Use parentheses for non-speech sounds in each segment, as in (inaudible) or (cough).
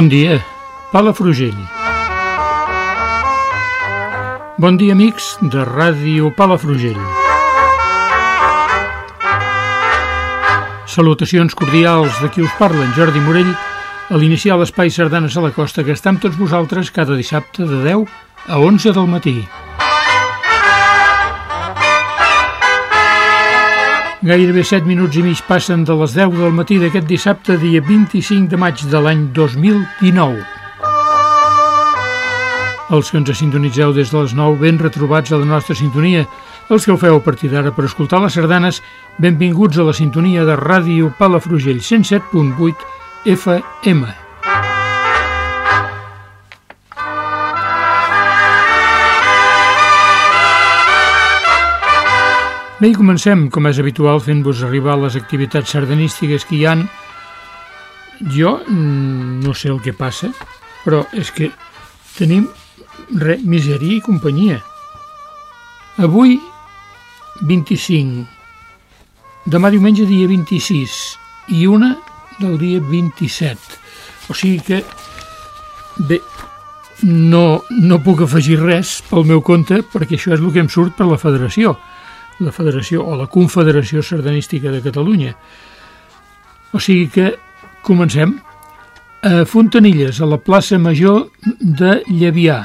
Bon dia, Palafrugell. Bon dia, amics de Ràdio Palafrugell. Salutacions cordials de qui us parla, en Jordi Morell, a l'iniciar l'Espai Sardanes a la Costa, que està amb tots vosaltres cada dissabte de 10 a 11 del matí. Gairebé 7 minuts i mig passen de les 10 del matí d'aquest dissabte, dia 25 de maig de l'any 2019. Els que ens sintonitzeu des de les 9, ben retrobats a la nostra sintonia. Els que ho feu a partir d'ara per escoltar les sardanes, benvinguts a la sintonia de Ràdio Palafrugell 107.8 FM. Bé, i comencem, com és habitual, fent-vos arribar les activitats sardanístiques que hi han. Jo mm, no sé el que passa, però és que tenim re, misèria i companyia. Avui, 25, demà diumenge, dia 26, i una del dia 27. O sigui que, bé, no, no puc afegir res pel meu compte, perquè això és el que em surt per la federació la Federació o la Confederació Sardanística de Catalunya. O sigui que comencem a Fontanilles, a la plaça Major de Llevià.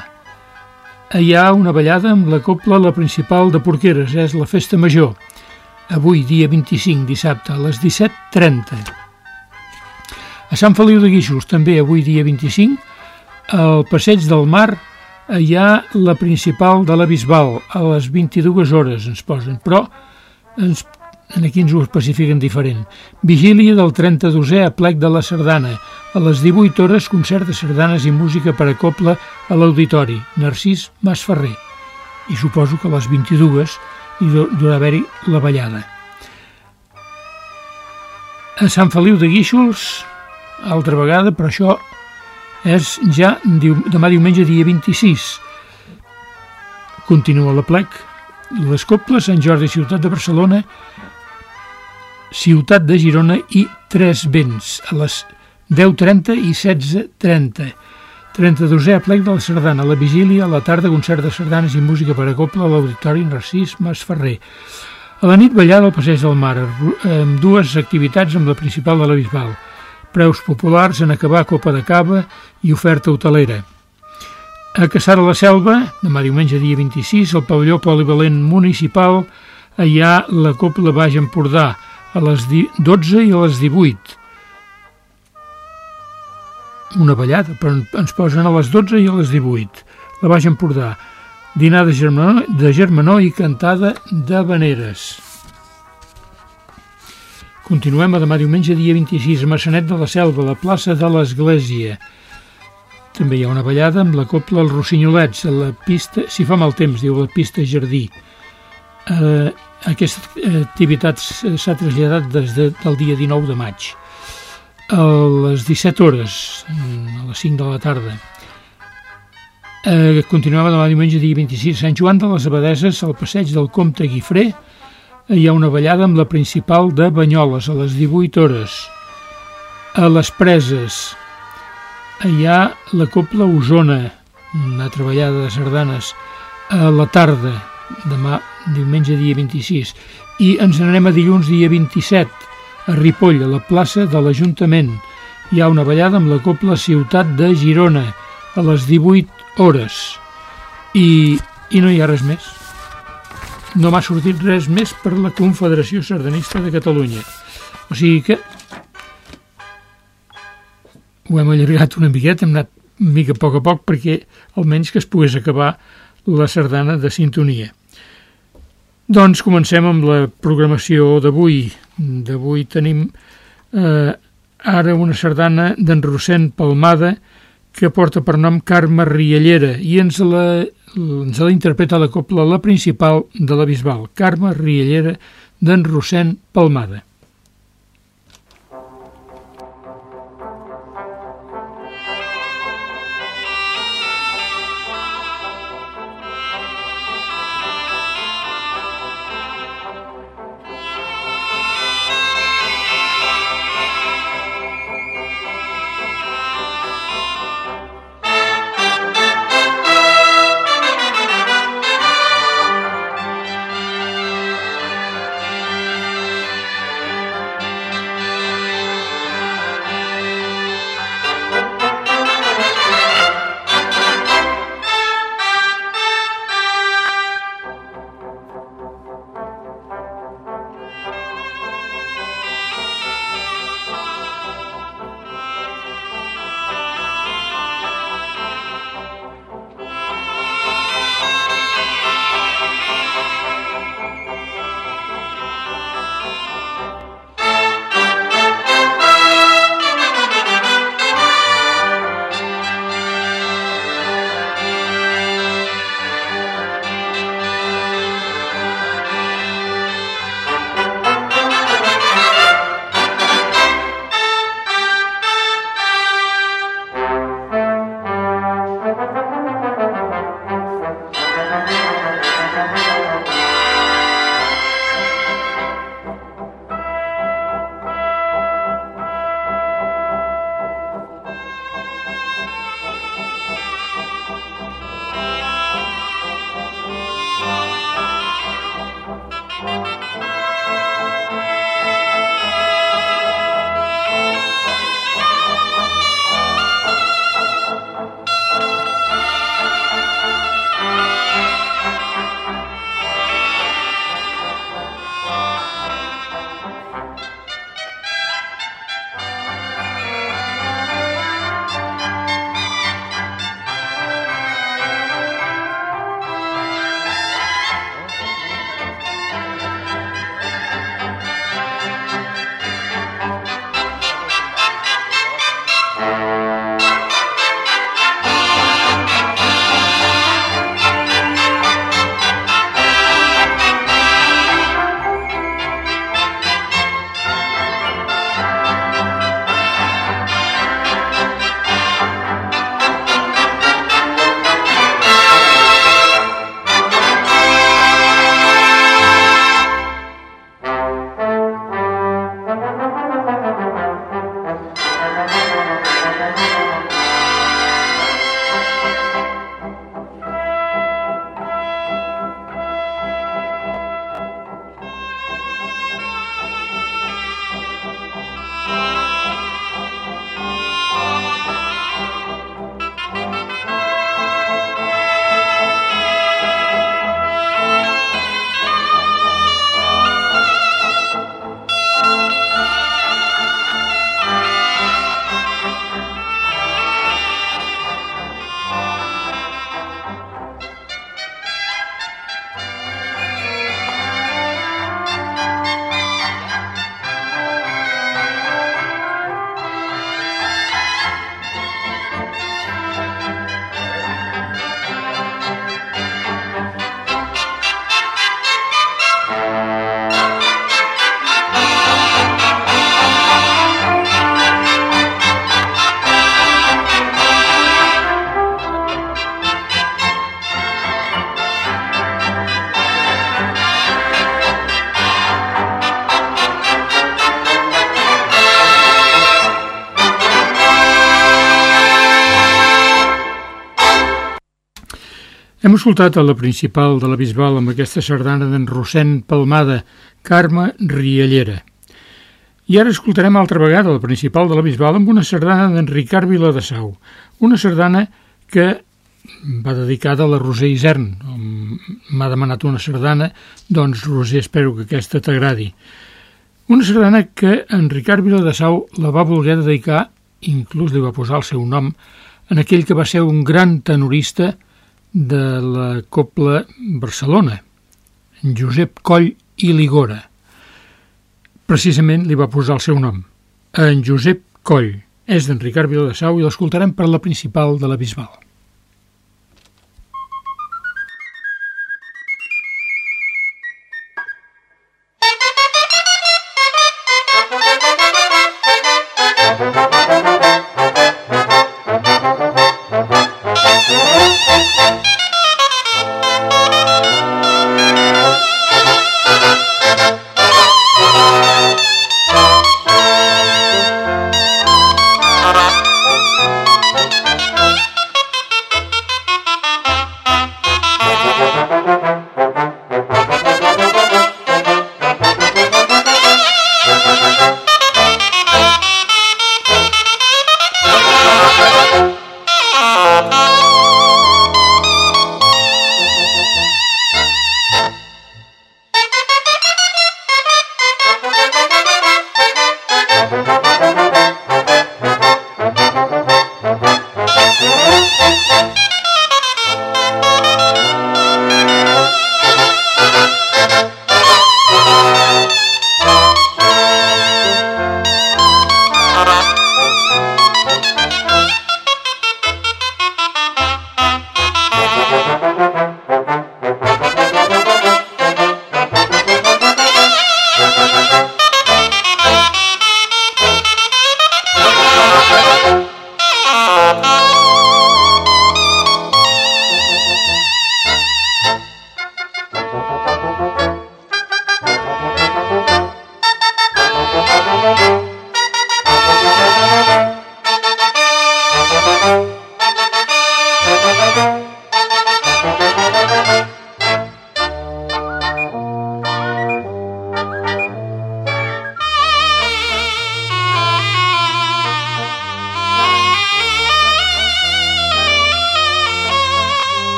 Hi ha una ballada amb la copla la principal de Porqueres, és la Festa Major. Avui, dia 25, dissabte, a les 17.30. A Sant Feliu de Guíxols, també avui, dia 25, al Passeig del Mar, hi ha la principal de la Bisbal, a les 22 hores ens posen, però ens, aquí ens ho especifiquen diferent. Vigília del 32è a plec de la Sardana, a les 18 hores concert de sardanes i música per a copla a l'Auditori, Narcís Masferrer. I suposo que a les 22 hi durà haver-hi la ballada. A Sant Feliu de Guíxols, altra vegada, però això és ja demà diumenge dia 26. Continua la plec. Les Coples, Sant Jordi, Ciutat de Barcelona, Ciutat de Girona i Tres Vents, a les 10.30 i 16.30. 32è plec de la Sardana, a la vigília, a la tarda, concert de sardanes i música per a Copla a l'Auditori Narcís Masferrer. A la nit ballada al Passeig del Mar, amb dues activitats amb la principal de la Bisbal preus populars en acabar copa de cava i oferta hotelera. A Caçar la Selva, demà diumenge dia 26, al pavelló polivalent municipal, hi ha la Copla Baix Empordà, a les 12 i a les 18. Una ballada, però ens posen a les 12 i a les 18. La Baix Empordà, dinar de germanor, de germanor i cantada de veneres. Continuem a demà diumenge, dia 26, a Massanet de la Selva, a la plaça de l'Església. També hi ha una ballada amb la copla Els Rossinyolets, a la pista, si fa mal temps, diu la pista Jardí. Eh, aquesta activitat s'ha traslladat des de, del dia 19 de maig. A les 17 hores, a les 5 de la tarda. Eh, continuem demà diumenge, dia 26, Sant Joan de les Abadeses, al passeig del Comte Guifré, hi ha una ballada amb la principal de Banyoles a les 18 hores. A les Preses hi ha la Copla Osona, una treballada de sardanes, a la tarda, demà, diumenge dia 26. I ens n'anem a dilluns dia 27, A Ripoll, a la plaça de l'Ajuntament, hi ha una ballada amb la Copla Ciutat de Girona a les 18 hores. I, i no hi ha res més. No m'ha sortit res més per la Confederació Sardanista de Catalunya. O sigui que ho hem allargat una miqueta, hem anat mica a poc a poc perquè almenys que es pogués acabar la sardana de sintonia. Doncs comencem amb la programació d'avui. D'avui tenim eh, ara una sardana d'en Rossent Palmada que porta per nom Carme Riallera i ens la, ens la interpreta la copla la principal de la Bisbal, Carme Riallera d'en Rossent Palmada. Escoltat a la principal de la Bisbal amb aquesta sardana d'en Rossent Palmada, Carme Riallera. I ara escoltarem altra vegada el principal de la Bisbal amb una sardana d'en Ricard Viladasau, una sardana que va dedicada a la Roser Isern. M'ha demanat una sardana, doncs Roser, espero que aquesta t'agradi. Una sardana que en Ricard Viladasau la va voler dedicar, inclús li va posar el seu nom, en aquell que va ser un gran tenorista de la Copla Barcelona, en Josep Coll i Ligora. Precisament li va posar el seu nom, en Josep Coll. És d'en Ricard Viladasau i l'escoltarem per la principal de la Bisbal.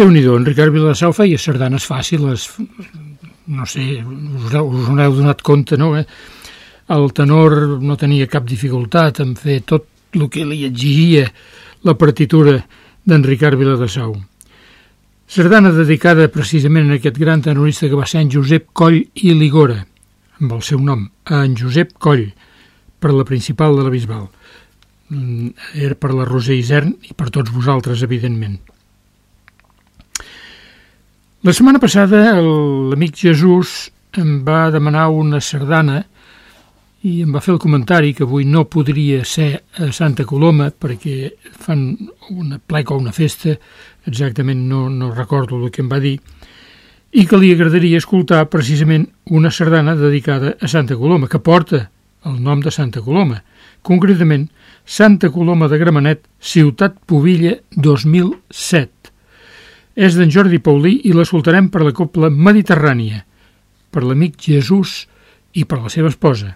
Déu nhi en Ricard Viladasau feia sardanes fàcils, no sé, us, us n'heu donat compte, no? Eh? El tenor no tenia cap dificultat en fer tot el que li exigia la partitura d'en Ricard Viladasau. Sardana dedicada precisament a aquest gran tenorista que va ser en Josep Coll i Ligora, amb el seu nom, en Josep Coll, per la principal de la Bisbal. Mm, era per la Roser Isern i per tots vosaltres, evidentment. La setmana passada l'amic Jesús em va demanar una sardana i em va fer el comentari que avui no podria ser a Santa Coloma perquè fan una pleca o una festa, exactament no, no recordo el que em va dir, i que li agradaria escoltar precisament una sardana dedicada a Santa Coloma, que porta el nom de Santa Coloma, concretament Santa Coloma de Gramenet, Ciutat Pobilla 2007. És d'en Jordi Paulí i l'escoltarem per la Copla Mediterrània, per l'amic Jesús i per la seva esposa.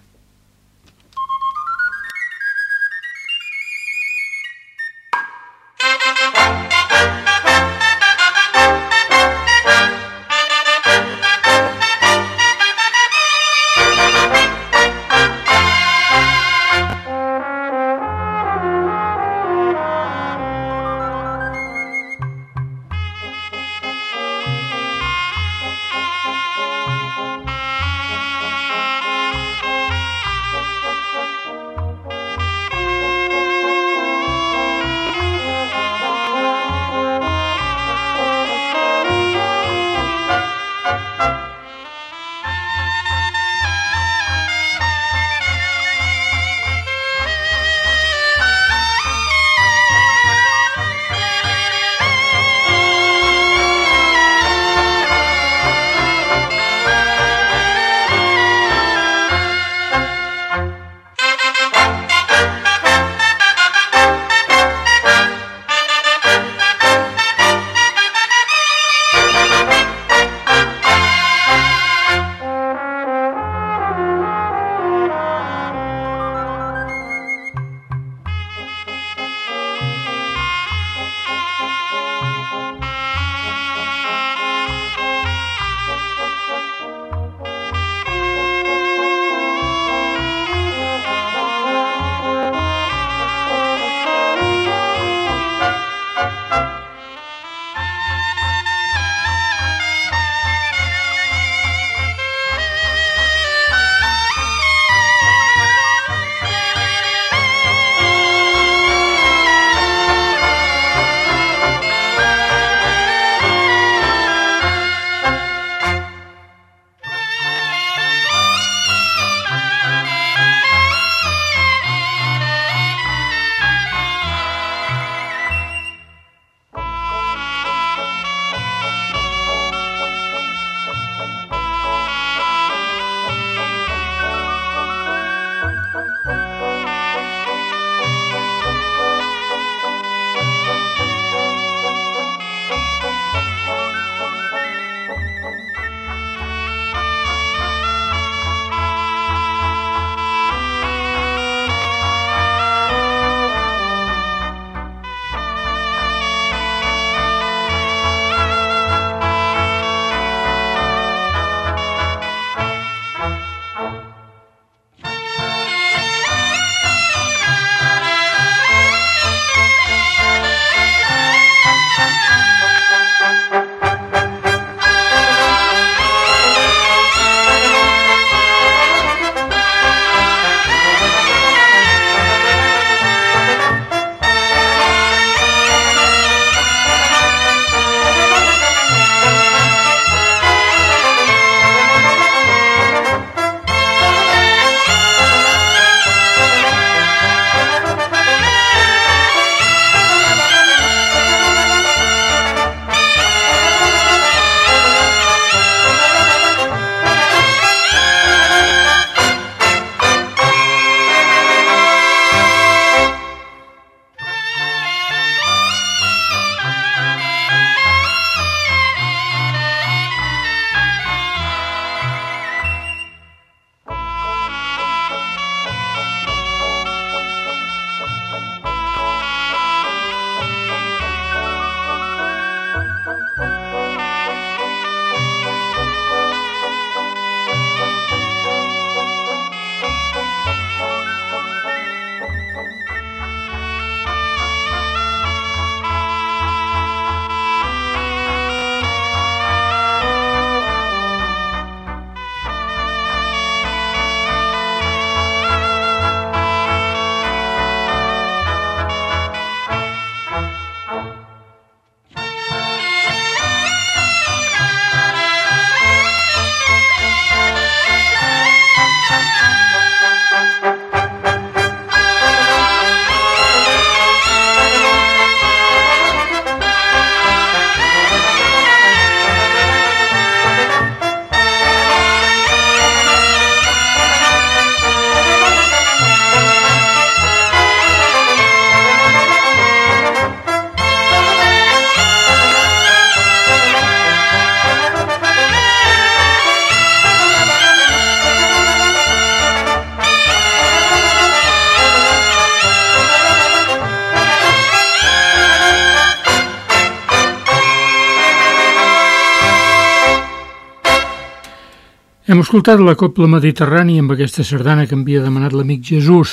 Hem escoltat la Copla Mediterrània amb aquesta sardana que havia demanat l'amic Jesús.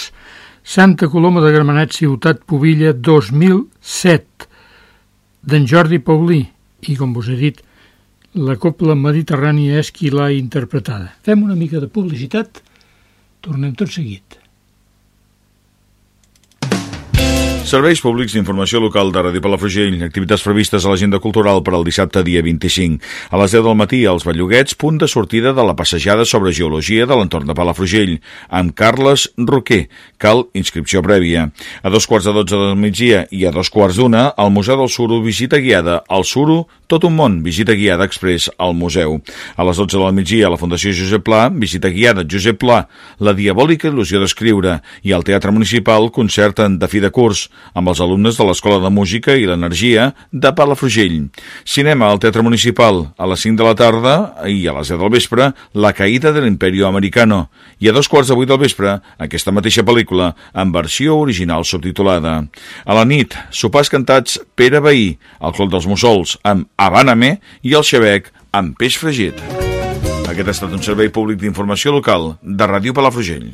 Santa Coloma de Gramenet, Ciutat Pobilla, 2007, d'en Jordi Paulí. I, com vos he dit, la Copla Mediterrània és qui l'ha interpretada. Fem una mica de publicitat, tornem tot seguit. Serveis públics d'informació local de Ràdio Palafrugell, activitats previstes a l'agenda cultural per al dissabte dia 25. A les 10 del matí, als Belloguets, punt de sortida de la passejada sobre geologia de l'entorn de Palafrugell, amb Carles Roquer. Cal inscripció prèvia. A dos quarts de 12 del migdia i a dos quarts d'una, al Museu del Suro, visita guiada al Suro, tot un món, visita guiada express al museu. A les 12 del migdia, a la Fundació Josep Pla, visita guiada Josep Pla, la diabòlica il·lusió d'escriure, i al Teatre Municipal, concert en de fi de curs amb els alumnes de l'Escola de Música i l'Energia de Palafrugell. Cinema al Teatre Municipal a les 5 de la tarda i a les 10 del vespre La caïda de l'Imperio Americano i a dos quarts de vuit del vespre aquesta mateixa pel·lícula en versió original subtitulada. A la nit, sopars cantats Pere Veí, el Clot dels Mussols amb Habana-me i el Xebec amb peix fregit. Aquest ha estat un servei públic d'informació local de Ràdio Palafrugell.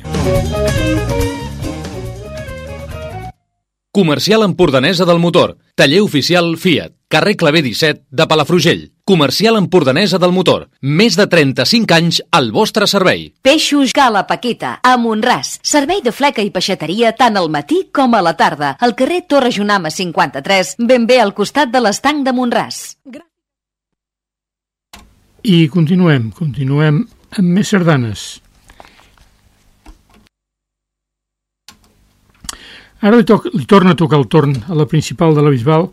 Comercial Empordanesa del Motor. Taller oficial Fiat. Carrer Clavé 17 de Palafrugell. Comercial Empordanesa del Motor. Més de 35 anys al vostre servei. Peixos Gala Paqueta, a Montràs. Servei de fleca i peixateria tant al matí com a la tarda. Al carrer Torre Junama 53, ben bé al costat de l'estanc de Montràs. I continuem, continuem amb més sardanes. Ara li, toc, li torna a tocar el torn a la principal de la Bisbal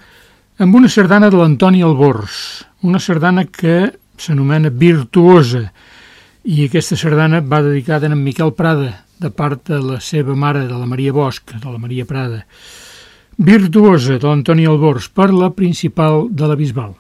amb una sardana de l'Antoni Albors, una sardana que s'anomena Virtuosa, i aquesta sardana va dedicada a en Miquel Prada, de part de la seva mare, de la Maria Bosch, de la Maria Prada. Virtuosa, de l'Antoni Albors, per la principal de la Bisbal.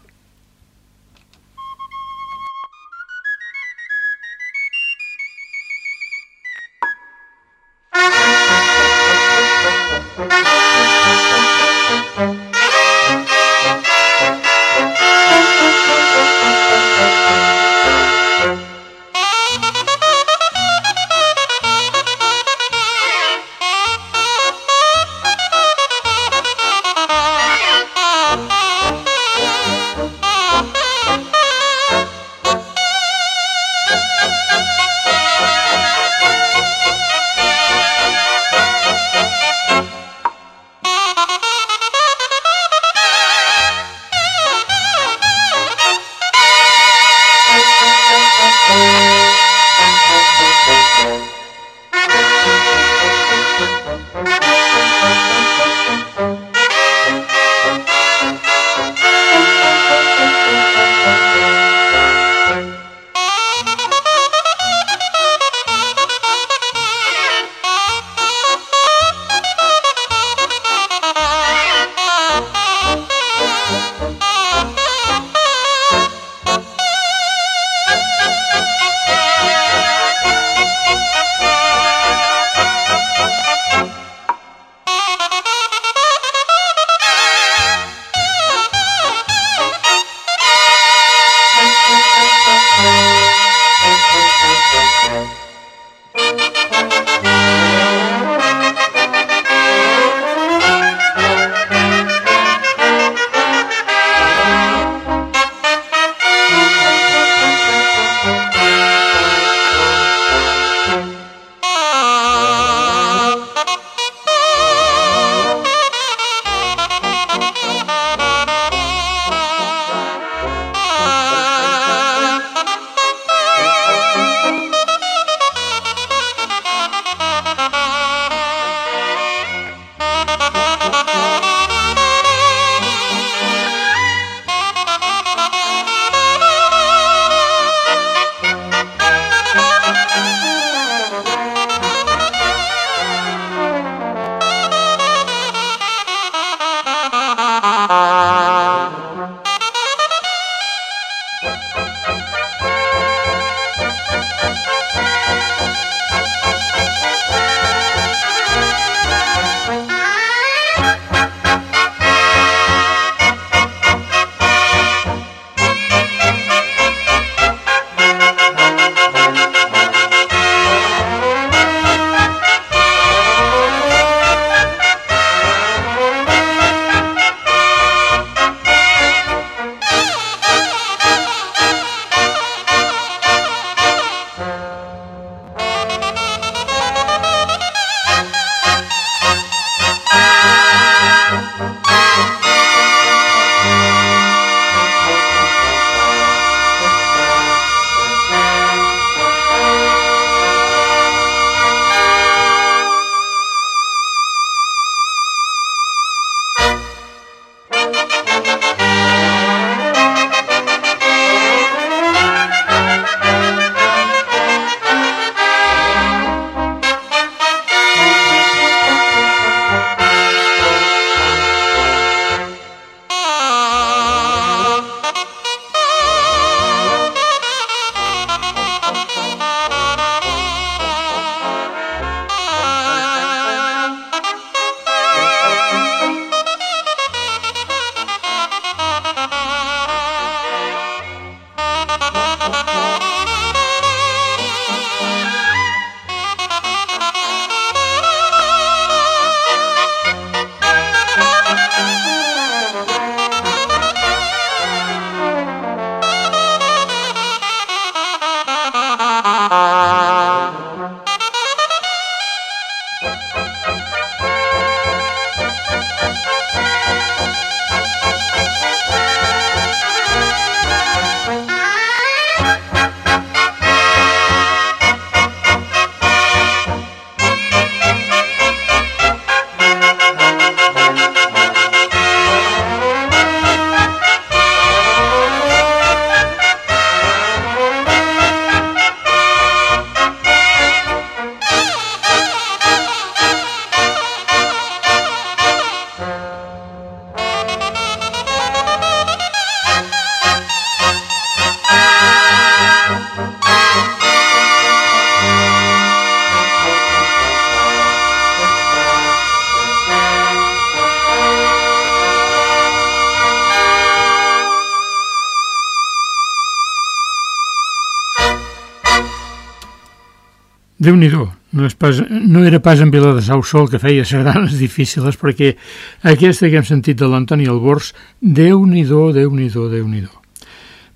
Déu nhi no, és pas, no era pas en Vila de Sau Sol que feia sardanes (laughs) difícils, perquè aquesta que hem sentit de l'Antoni Albors, Déu-n'hi-do, Déu-n'hi-do, déu nhi déu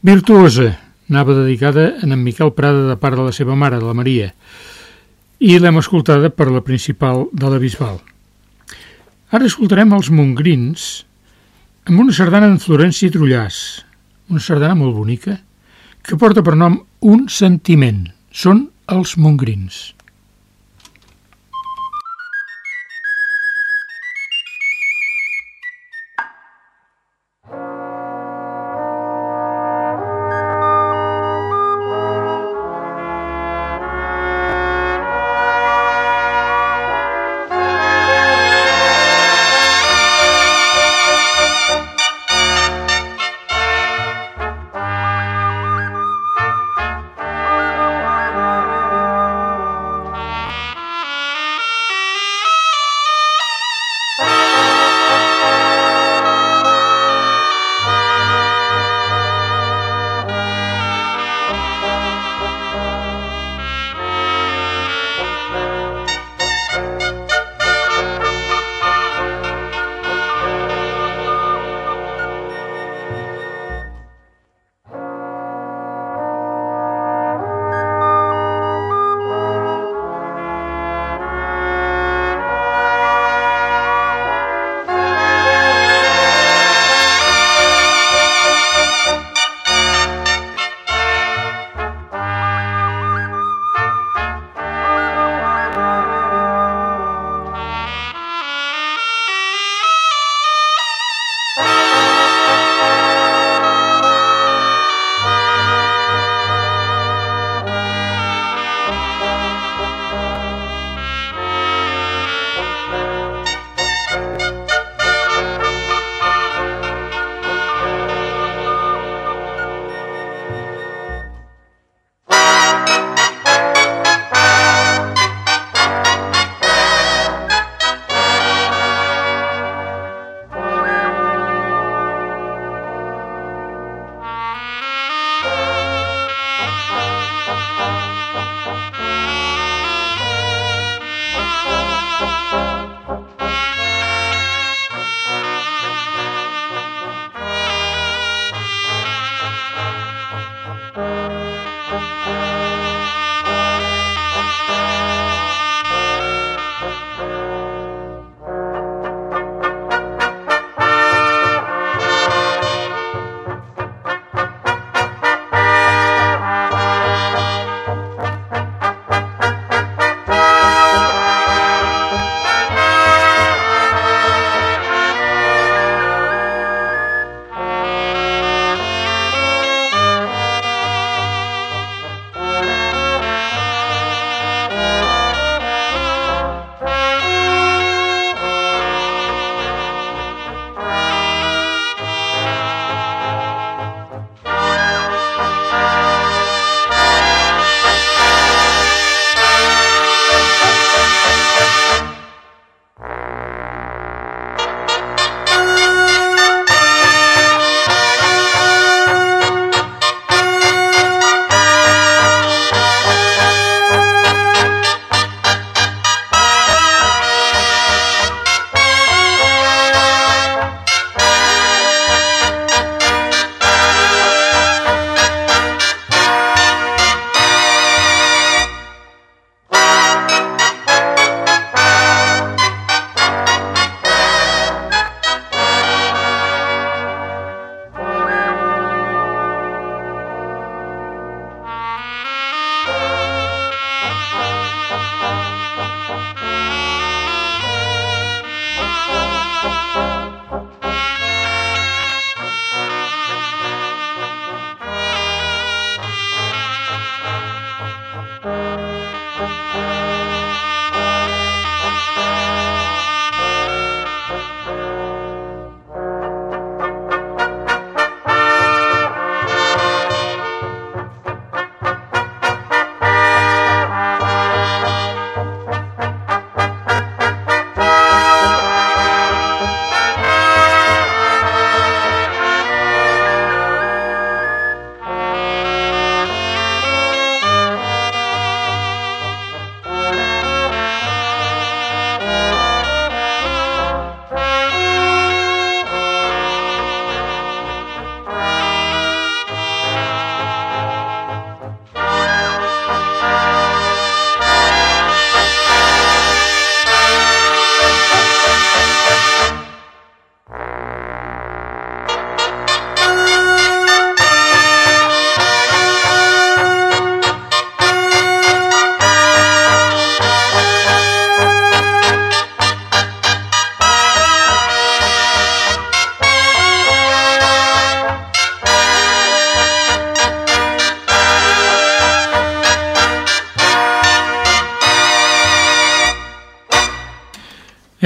Virtuosa, anava dedicada a en Miquel Prada de part de la seva mare, de la Maria, i l'hem escoltada per la principal de la Bisbal. Ara escoltarem els Montgrins amb una sardana d'en Florenci Trullàs, una sardana molt bonica, que porta per nom Un sentiment. Són els Montgrins.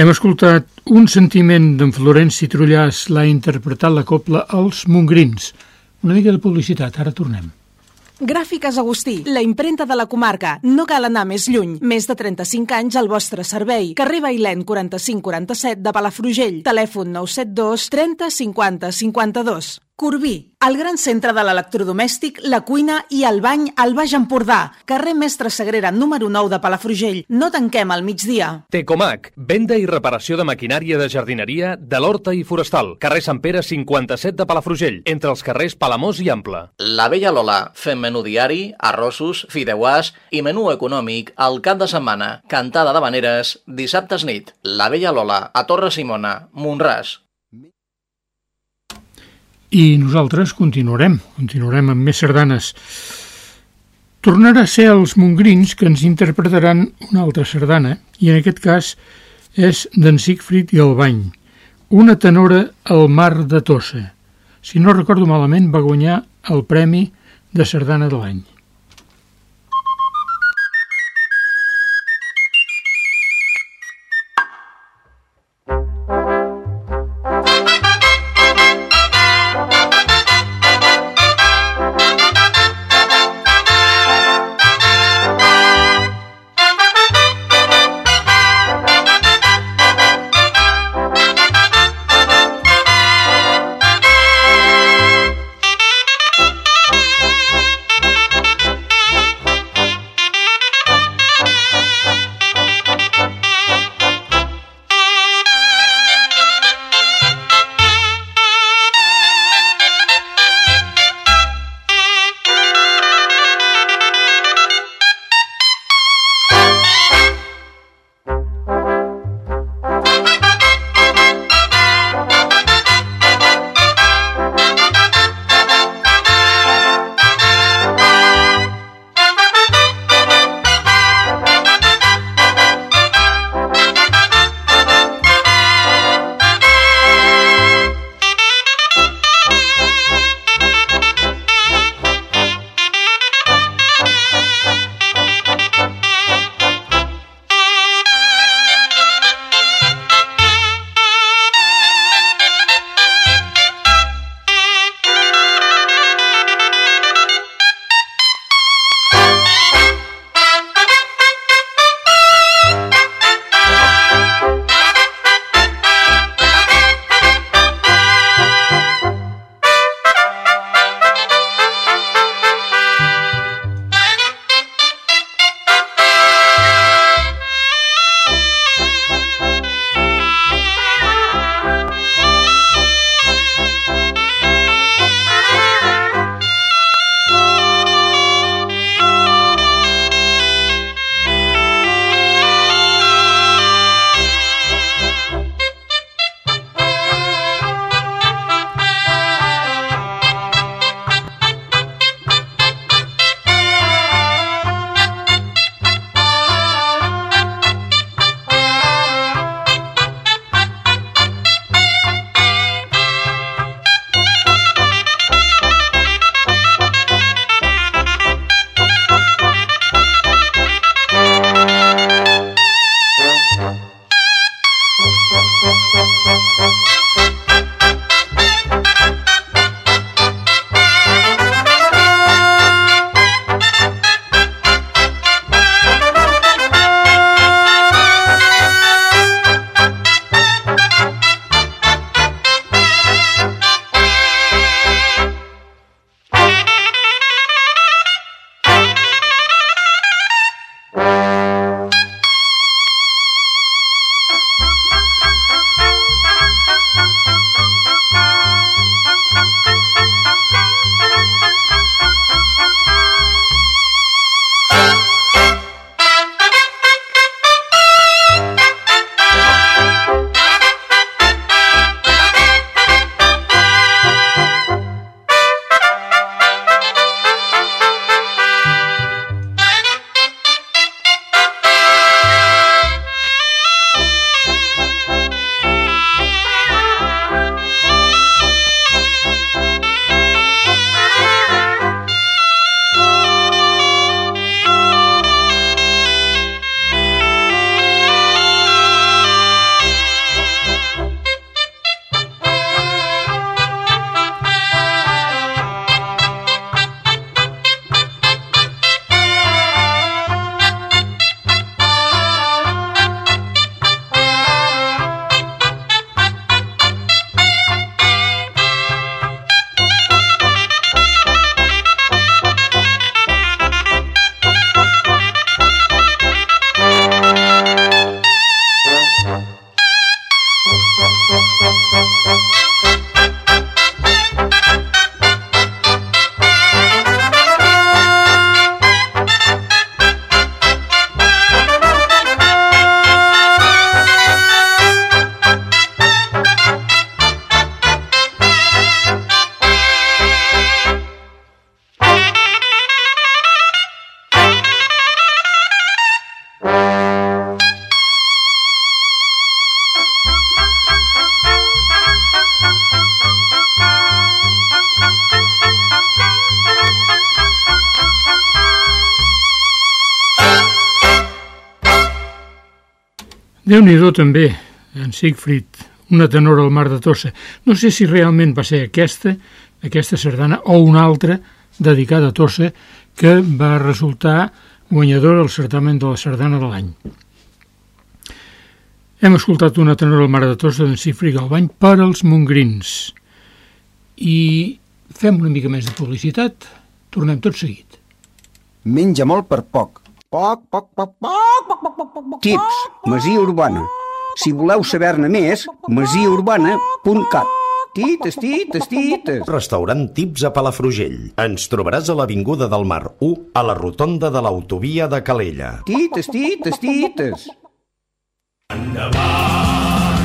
Hem escoltat un sentiment d'en Florenci Trullàs, l'ha interpretat la copla Els Mongrins. Una mica de publicitat, ara tornem. Gràfiques Agustí, la imprenta de la comarca. No cal anar més lluny. Més de 35 anys al vostre servei. Carrer Bailèn 4547 de Palafrugell. Telèfon 972 30 50 52. Corbí, el gran centre de l'electrodomèstic, la cuina i el bany al Baix Empordà. Carrer Mestre Sagrera, número 9 de Palafrugell. No tanquem al migdia. Tecomac, venda i reparació de maquinària de jardineria de l'Horta i Forestal. Carrer Sant Pere 57 de Palafrugell, entre els carrers Palamós i Ample. La Vella Lola, fem menú diari, arrossos, fideuàs i menú econòmic al cap de setmana. Cantada de veneres, dissabtes nit. La Vella Lola, a Torre Simona, Montràs. I nosaltres continuarem, continuarem amb més sardanes. Tornarà a ser els mongrins que ens interpretaran una altra sardana, i en aquest cas és d'en Siegfried i el Bany, una tenora al mar de Tossa. Si no recordo malament, va guanyar el Premi de Sardana de l'any. Déu nhi també, en Siegfried, una tenora al mar de Tossa. No sé si realment va ser aquesta, aquesta sardana, o una altra dedicada a Tossa, que va resultar guanyadora al certamen de la sardana de l'any. Hem escoltat una tenora al mar de Tossa d'en Siegfried Galbany per als mongrins. I fem una mica més de publicitat. Tornem tot seguit. Menja molt per poc. Poc, poc, poc, poc, poc, poc, poc, poc, Tips, Masia Urbana. Si voleu saber-ne més, masiaurbana.cat. Tites, tites, tites. Restaurant Tips a Palafrugell. Ens trobaràs a l'Avinguda del Mar 1, a la rotonda de l'autovia de Calella. Tites, tites, tites. Endavant!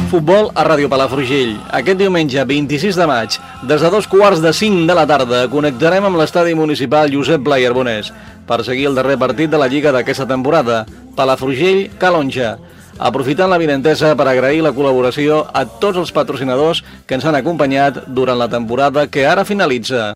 Futbol a Ràdio Palafrugell. Aquest diumenge, 26 de maig, des de dos quarts de 5 de la tarda, connectarem amb l'estadi municipal Josep Blaier Bonés per seguir el darrer partit de la Lliga d'aquesta temporada, Palafrugell-Calonja. Aprofitant la vinentesa per agrair la col·laboració a tots els patrocinadors que ens han acompanyat durant la temporada que ara finalitza.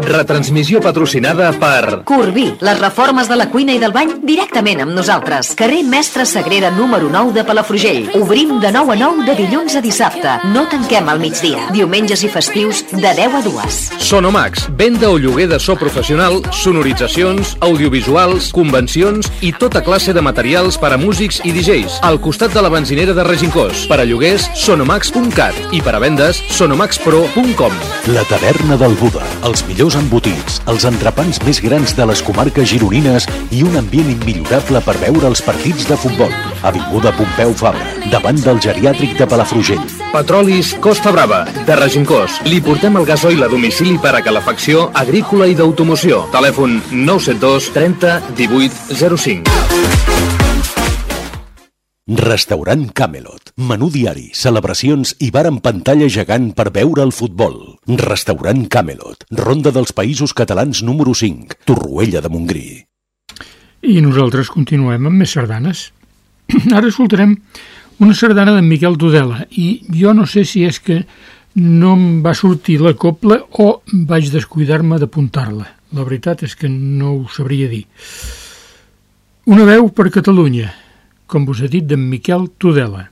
Retransmissió patrocinada per... Corbí, les reformes de la cuina i del bany directament amb nosaltres. Carrer Mestre Sagrera número 9 de Palafrugell. Obrim de 9 a 9 de dilluns a dissabte. No tanquem al migdia. Diumenges i festius de 10 a 2. Sonomax, venda o lloguer de so professional, sonoritzacions, audiovisuals, convencions i tota classe de materials per a músics i DJs. Al costat de la benzinera de Regincós. Per a lloguers, sonomax.cat i per a vendes, sonomaxpro.com. La taverna del Buda. Els millors embotits, els entrepans més grans de les comarques gironines i un ambient immillorable per veure els partits de futbol. Avinguda Pompeu Fabra, davant del geriàtric de Palafrugell. Petrolis Costa Brava, de Regincós. Li portem el gasoil a domicili per a calefacció agrícola i d'automoció. Telèfon 972 30 18 05. Restaurant Camelot. Menú diari, celebracions i bar amb pantalla gegant per veure el futbol. Restaurant Camelot. Ronda dels Països Catalans número 5. Torroella de Montgrí. I nosaltres continuem amb més sardanes. (clears throat) Ara escoltarem una sardana d'en Miquel Tudela i jo no sé si és que no em va sortir la copla o vaig descuidar-me d'apuntar-la. La veritat és que no ho sabria dir. Una veu per Catalunya, com vos he dit, d'en Miquel Tudela.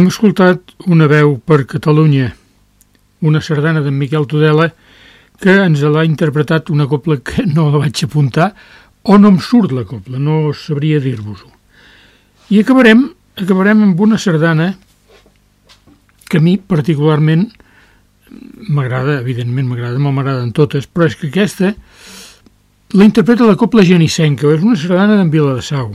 Hem escoltat una veu per Catalunya, una sardana d'en Miquel Tudela, que ens l'ha interpretat una copla que no la vaig apuntar, o no em surt la copla, no sabria dir-vos-ho. I acabarem, acabarem amb una sardana que a mi particularment m'agrada, evidentment m'agrada, m'agraden totes, però és que aquesta la interpreta la copla genissenca, és una sardana d'en Vila de Sau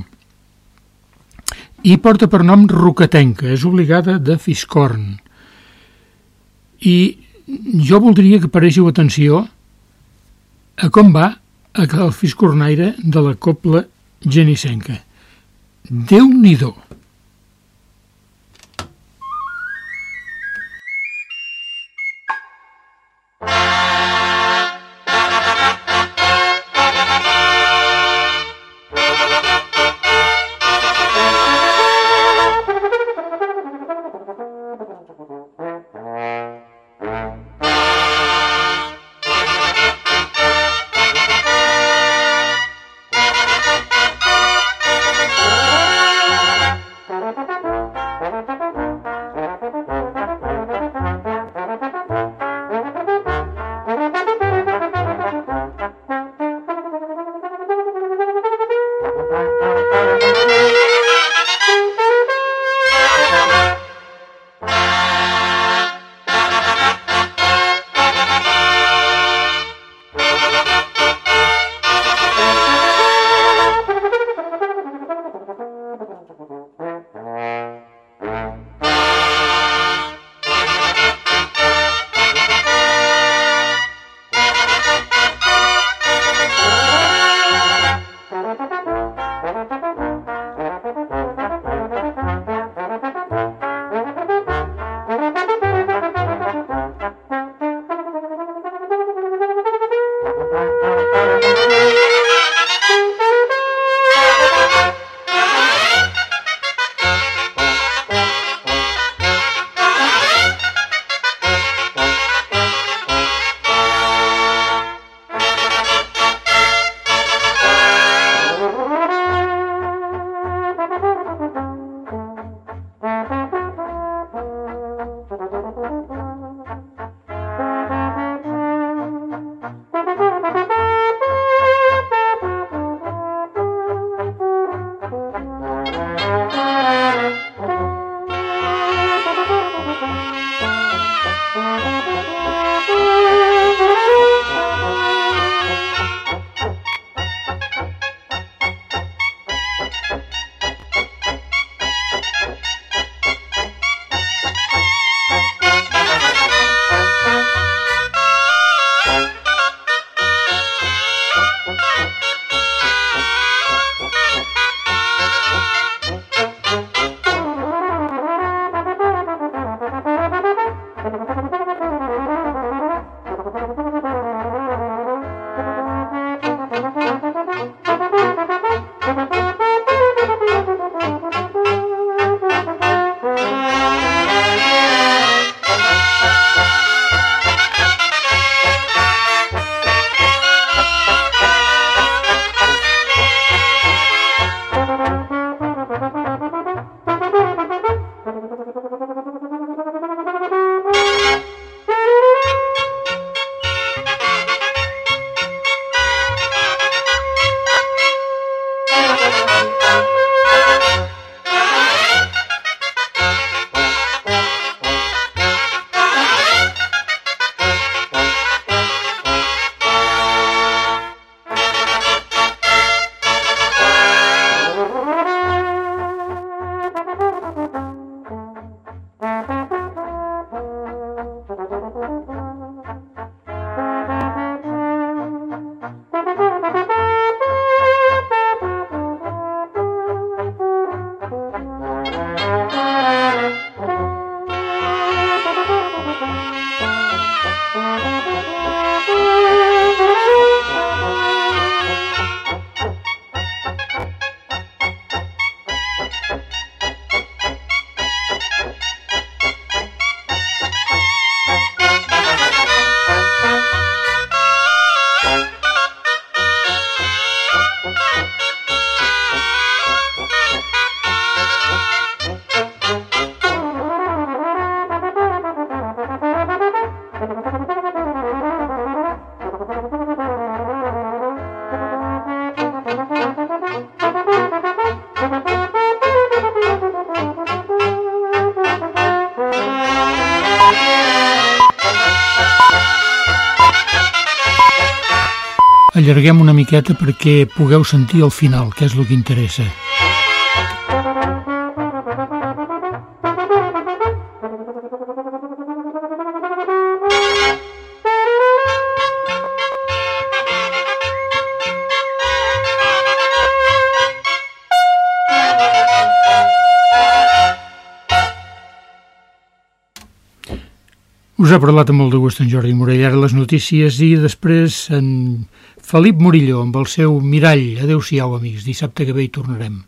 i porta per nom Rocatenca, és obligada de Fiscorn. I jo voldria que paréssiu atenció a com va el fiscornaire de la copla genissenca. Déu-n'hi-do! Allarguem una miqueta perquè pugueu sentir el final, que és el que interessa. Us ha parlat amb molt de gust en Jordi Morell. Ara les notícies i després en Felip Murillo amb el seu Mirall. Adéu-siau, amics. Dissabte que ve hi tornarem.